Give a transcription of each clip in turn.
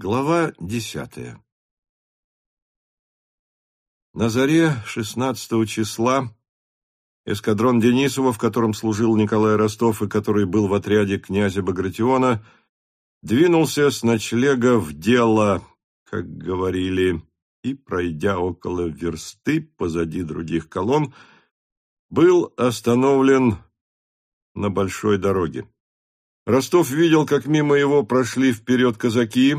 Глава десятая На заре 16 числа эскадрон Денисова, в котором служил Николай Ростов и который был в отряде князя Багратиона, двинулся с ночлега в дело, как говорили, и, пройдя около версты позади других колонн, был остановлен на большой дороге. Ростов видел, как мимо его прошли вперед казаки,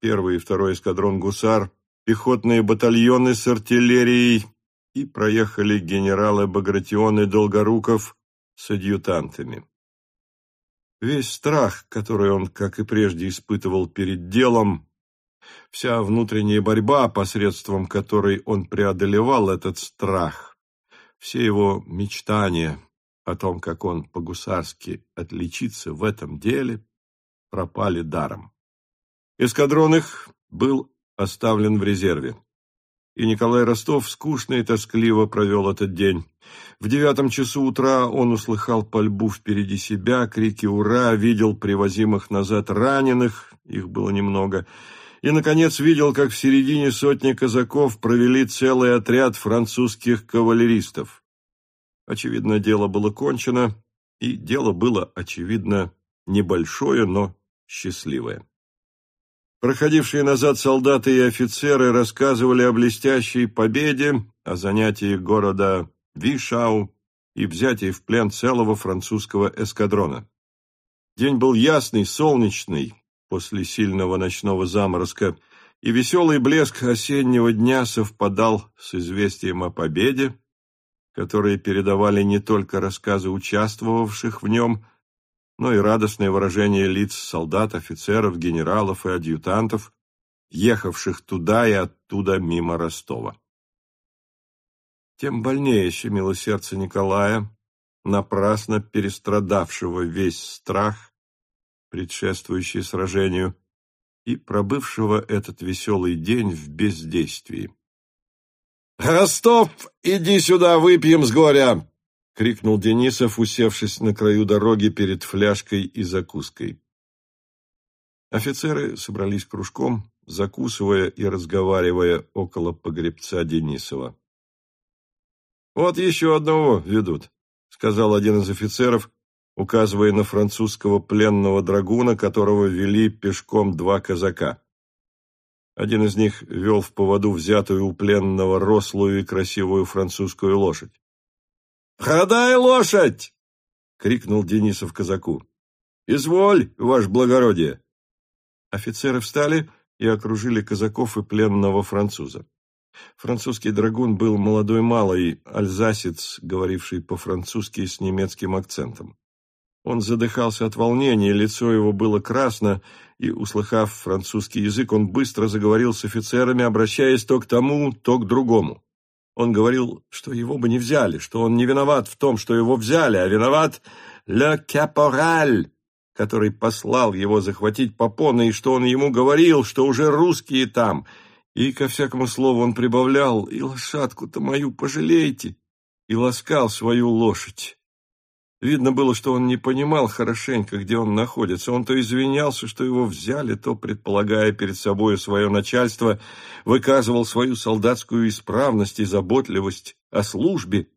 первый и второй эскадрон гусар, пехотные батальоны с артиллерией и проехали генералы Багратион и Долгоруков с адъютантами. Весь страх, который он, как и прежде, испытывал перед делом, вся внутренняя борьба, посредством которой он преодолевал этот страх, все его мечтания о том, как он по-гусарски отличится в этом деле, пропали даром. Эскадрон их был оставлен в резерве. И Николай Ростов скучно и тоскливо провел этот день. В девятом часу утра он услыхал пальбу впереди себя, крики «Ура!», видел привозимых назад раненых, их было немного, и, наконец, видел, как в середине сотни казаков провели целый отряд французских кавалеристов. Очевидно, дело было кончено, и дело было, очевидно, небольшое, но счастливое. Проходившие назад солдаты и офицеры рассказывали о блестящей победе, о занятии города Вишау и взятии в плен целого французского эскадрона. День был ясный, солнечный, после сильного ночного заморозка, и веселый блеск осеннего дня совпадал с известием о победе, которые передавали не только рассказы участвовавших в нем, но и радостное выражение лиц солдат, офицеров, генералов и адъютантов, ехавших туда и оттуда мимо Ростова. Тем больнее щемило сердце Николая, напрасно перестрадавшего весь страх, предшествующий сражению, и пробывшего этот веселый день в бездействии. «Ростов, иди сюда, выпьем с горя!» — крикнул Денисов, усевшись на краю дороги перед фляжкой и закуской. Офицеры собрались кружком, закусывая и разговаривая около погребца Денисова. «Вот еще одного ведут», — сказал один из офицеров, указывая на французского пленного драгуна, которого вели пешком два казака. Один из них вел в поводу взятую у пленного рослую и красивую французскую лошадь. «Ходай, лошадь!» — крикнул Денисов казаку. «Изволь, ваше благородие!» Офицеры встали и окружили казаков и пленного француза. Французский драгун был молодой малый, альзасец, говоривший по-французски с немецким акцентом. Он задыхался от волнения, лицо его было красно, и, услыхав французский язык, он быстро заговорил с офицерами, обращаясь то к тому, то к другому. Он говорил, что его бы не взяли, что он не виноват в том, что его взяли, а виноват «le caporal», который послал его захватить Попона, и что он ему говорил, что уже русские там. И ко всякому слову он прибавлял «и лошадку-то мою пожалейте», и ласкал свою лошадь. Видно было, что он не понимал хорошенько, где он находится. Он то извинялся, что его взяли, то, предполагая перед собой свое начальство, выказывал свою солдатскую исправность и заботливость о службе.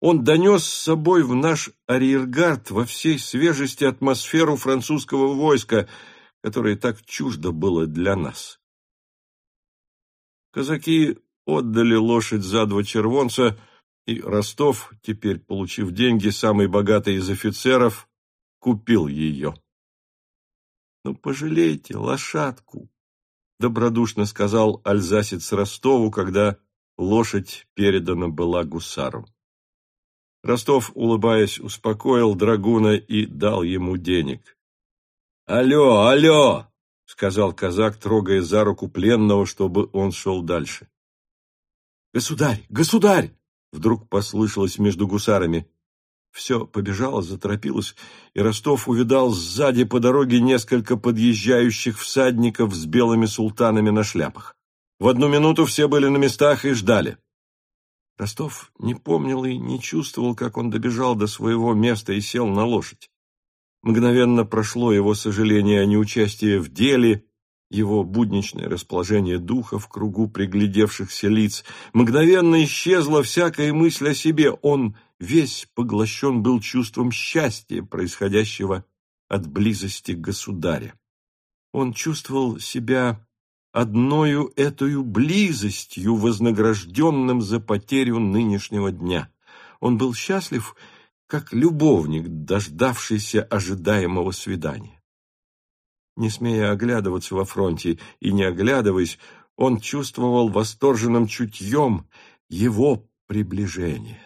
Он донес с собой в наш арьергард во всей свежести атмосферу французского войска, которое так чуждо было для нас. Казаки отдали лошадь за два червонца — и Ростов, теперь получив деньги, самый богатый из офицеров, купил ее. «Ну, пожалейте лошадку», — добродушно сказал альзасец Ростову, когда лошадь передана была гусару. Ростов, улыбаясь, успокоил драгуна и дал ему денег. «Алло, алло!» — сказал казак, трогая за руку пленного, чтобы он шел дальше. «Государь, государь!» Вдруг послышалось между гусарами. Все побежало, заторопилось, и Ростов увидал сзади по дороге несколько подъезжающих всадников с белыми султанами на шляпах. В одну минуту все были на местах и ждали. Ростов не помнил и не чувствовал, как он добежал до своего места и сел на лошадь. Мгновенно прошло его сожаление о неучастии в деле его будничное расположение духа в кругу приглядевшихся лиц. Мгновенно исчезла всякая мысль о себе. Он весь поглощен был чувством счастья, происходящего от близости государя. Он чувствовал себя одною этою близостью, вознагражденным за потерю нынешнего дня. Он был счастлив, как любовник, дождавшийся ожидаемого свидания. Не смея оглядываться во фронте и не оглядываясь, он чувствовал восторженным чутьем его приближение.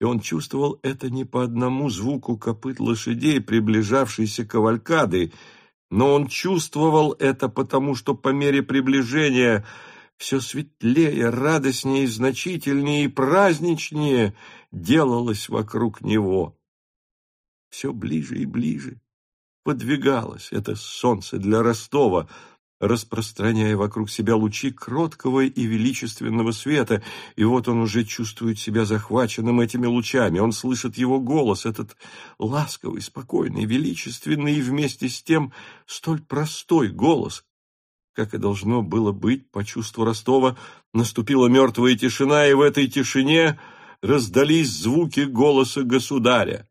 И он чувствовал это не по одному звуку копыт лошадей, приближавшейся кавалькады, но он чувствовал это потому, что по мере приближения все светлее, радостнее, значительнее и праздничнее делалось вокруг него. Все ближе и ближе подвигалось это солнце для Ростова, распространяя вокруг себя лучи кроткого и величественного света, и вот он уже чувствует себя захваченным этими лучами, он слышит его голос, этот ласковый, спокойный, величественный и вместе с тем столь простой голос, как и должно было быть по чувству Ростова, наступила мертвая тишина, и в этой тишине раздались звуки голоса государя.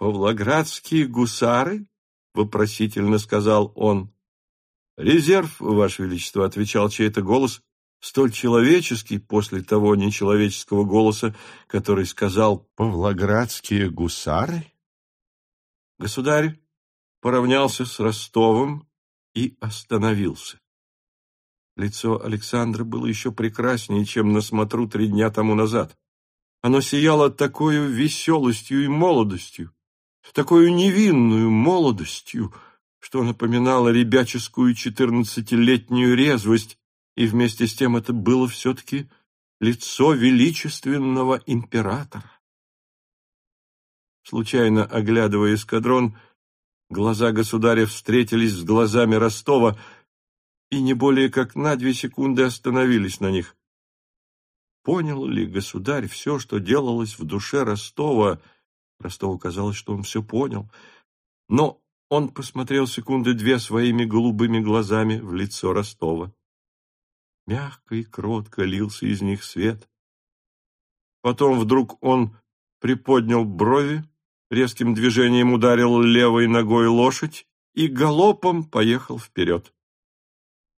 «Павлоградские гусары?» — вопросительно сказал он. «Резерв, Ваше Величество», — отвечал чей-то голос, столь человеческий после того нечеловеческого голоса, который сказал «Павлоградские гусары?» Государь поравнялся с Ростовом и остановился. Лицо Александра было еще прекраснее, чем на смотру три дня тому назад. Оно сияло такой веселостью и молодостью, такой невинную молодостью, что напоминало ребяческую четырнадцатилетнюю резвость, и вместе с тем это было все-таки лицо величественного императора. Случайно оглядывая эскадрон, глаза государя встретились с глазами Ростова и не более как на две секунды остановились на них. Понял ли государь все, что делалось в душе Ростова? Ростову казалось, что он все понял. Но он посмотрел секунды две своими голубыми глазами в лицо Ростова. Мягко и кротко лился из них свет. Потом вдруг он приподнял брови, резким движением ударил левой ногой лошадь и галопом поехал вперед.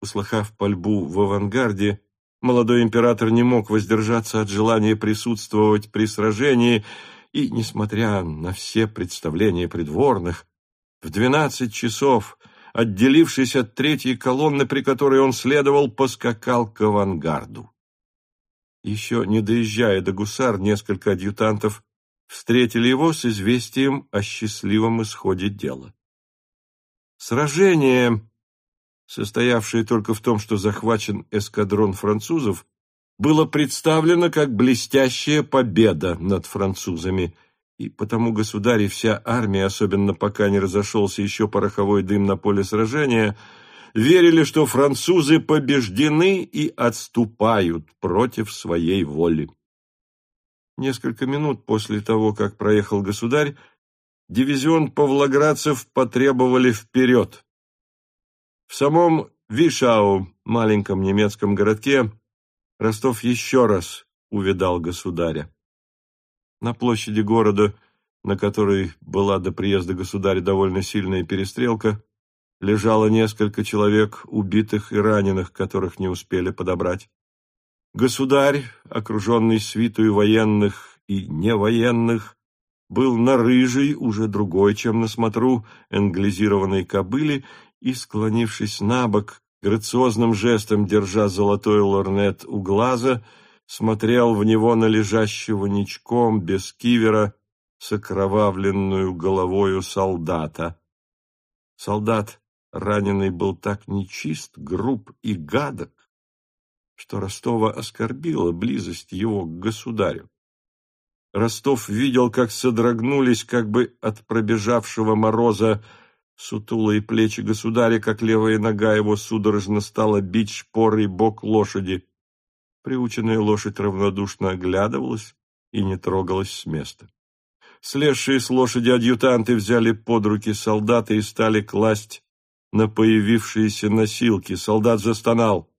Услыхав пальбу в авангарде, молодой император не мог воздержаться от желания присутствовать при сражении, и, несмотря на все представления придворных, в двенадцать часов, отделившись от третьей колонны, при которой он следовал, поскакал к авангарду. Еще не доезжая до гусар, несколько адъютантов встретили его с известием о счастливом исходе дела. Сражение, состоявшее только в том, что захвачен эскадрон французов, было представлено как блестящая победа над французами – и потому государь и вся армия, особенно пока не разошелся еще пороховой дым на поле сражения, верили, что французы побеждены и отступают против своей воли. Несколько минут после того, как проехал государь, дивизион павлоградцев потребовали вперед. В самом Вишау, маленьком немецком городке, Ростов еще раз увидал государя. На площади города, на которой была до приезда государя довольно сильная перестрелка, лежало несколько человек, убитых и раненых, которых не успели подобрать. Государь, окруженный свитою военных и невоенных, был на рыжей, уже другой, чем на смотру, англизированной кобыле и, склонившись на бок, грациозным жестом, держа золотой лорнет у глаза, смотрел в него на лежащего ничком, без кивера, с окровавленную головою солдата. Солдат, раненый, был так нечист, груб и гадок, что Ростова оскорбила близость его к государю. Ростов видел, как содрогнулись, как бы от пробежавшего мороза, сутулые плечи государя, как левая нога его судорожно стала бить шпорой бок лошади. Приученная лошадь равнодушно оглядывалась и не трогалась с места. Слезшие с лошади адъютанты взяли под руки солдата и стали класть на появившиеся носилки. Солдат застонал.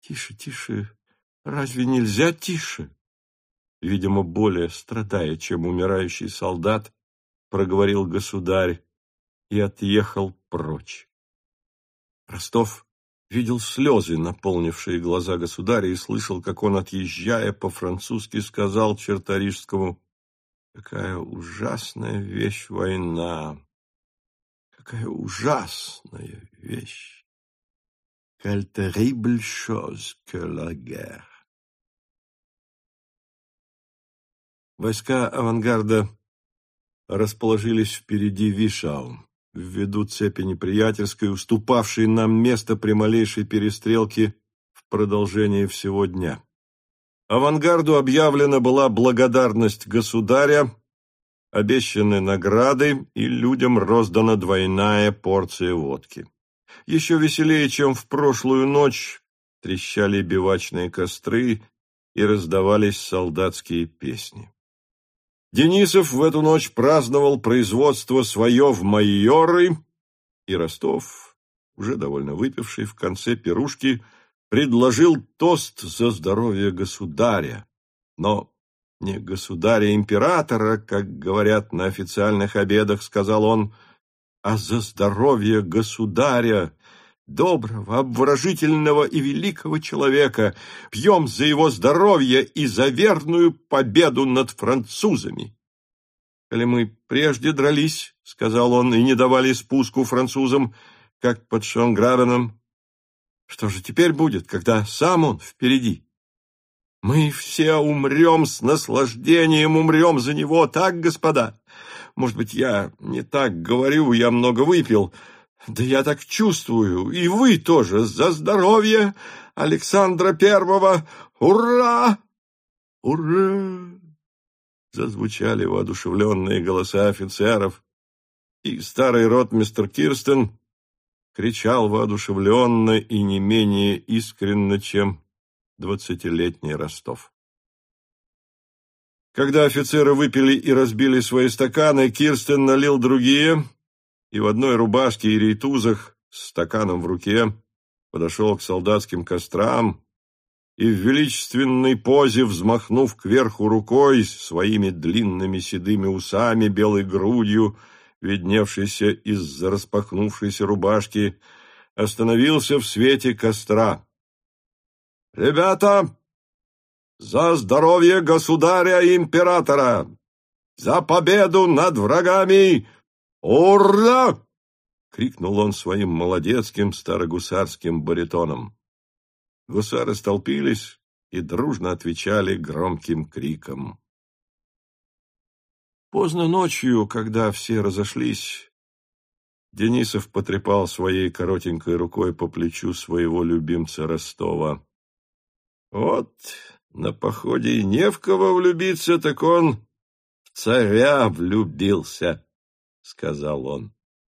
«Тише, тише, разве нельзя тише?» Видимо, более страдая, чем умирающий солдат, проговорил государь и отъехал прочь. Ростов видел слезы, наполнившие глаза государя, и слышал, как он, отъезжая по-французски, сказал Черторижскому, «Какая ужасная вещь война! Какая ужасная вещь! Quelle terrible chose que la guerre!» Войска авангарда расположились впереди Вишау ввиду цепи неприятельской, уступавшей нам место при малейшей перестрелке в продолжении всего дня. Авангарду объявлена была благодарность государя, обещаны награды, и людям роздана двойная порция водки. Еще веселее, чем в прошлую ночь, трещали бивачные костры и раздавались солдатские песни. Денисов в эту ночь праздновал производство свое в майоры, и Ростов, уже довольно выпивший в конце пирушки, предложил тост за здоровье государя, но не государя-императора, как говорят на официальных обедах, сказал он, а за здоровье государя, доброго, обворожительного и великого человека, пьем за его здоровье и за верную победу над французами. «Коли мы прежде дрались, — сказал он, — и не давали спуску французам, как под Шонгравеном, что же теперь будет, когда сам он впереди? Мы все умрем с наслаждением, умрем за него, так, господа? Может быть, я не так говорю, я много выпил, — да я так чувствую, и вы тоже, за здоровье Александра Первого! Ура! Ура! Зазвучали воодушевленные голоса офицеров, и старый ротмистр Кирстен кричал воодушевленно и не менее искренно, чем двадцатилетний Ростов. Когда офицеры выпили и разбили свои стаканы, Кирстен налил другие — и в одной рубашке и рейтузах с стаканом в руке подошел к солдатским кострам и в величественной позе, взмахнув кверху рукой своими длинными седыми усами, белой грудью, видневшейся из-за распахнувшейся рубашки, остановился в свете костра. «Ребята, за здоровье государя-императора! За победу над врагами «Ура!» — крикнул он своим молодецким старогусарским баритоном. Гусары столпились и дружно отвечали громким криком. Поздно ночью, когда все разошлись, Денисов потрепал своей коротенькой рукой по плечу своего любимца Ростова. «Вот на походе и не в кого влюбиться, так он в царя влюбился». — сказал он.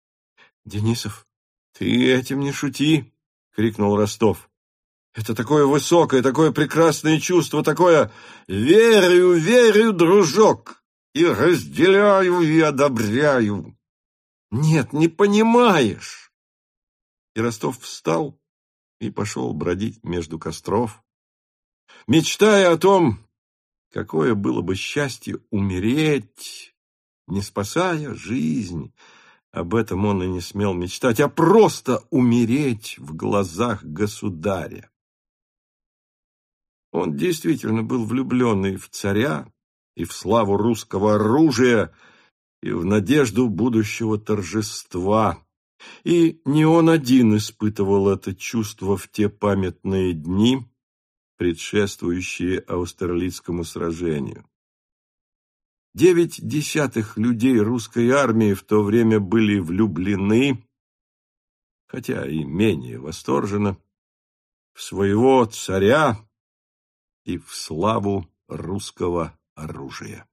— Денисов, ты этим не шути! — крикнул Ростов. — Это такое высокое, такое прекрасное чувство, такое «верю, верю, дружок, и разделяю и одобряю». Нет, не понимаешь. И Ростов встал и пошел бродить между костров, мечтая о том, какое было бы счастье умереть не спасая жизнь, об этом он и не смел мечтать, а просто умереть в глазах государя. Он действительно был влюбленный в царя и в славу русского оружия, и в надежду будущего торжества. И не он один испытывал это чувство в те памятные дни, предшествующие Аустерлицкому сражению. Девять десятых людей русской армии в то время были влюблены, хотя и менее восторженно, в своего царя и в славу русского оружия.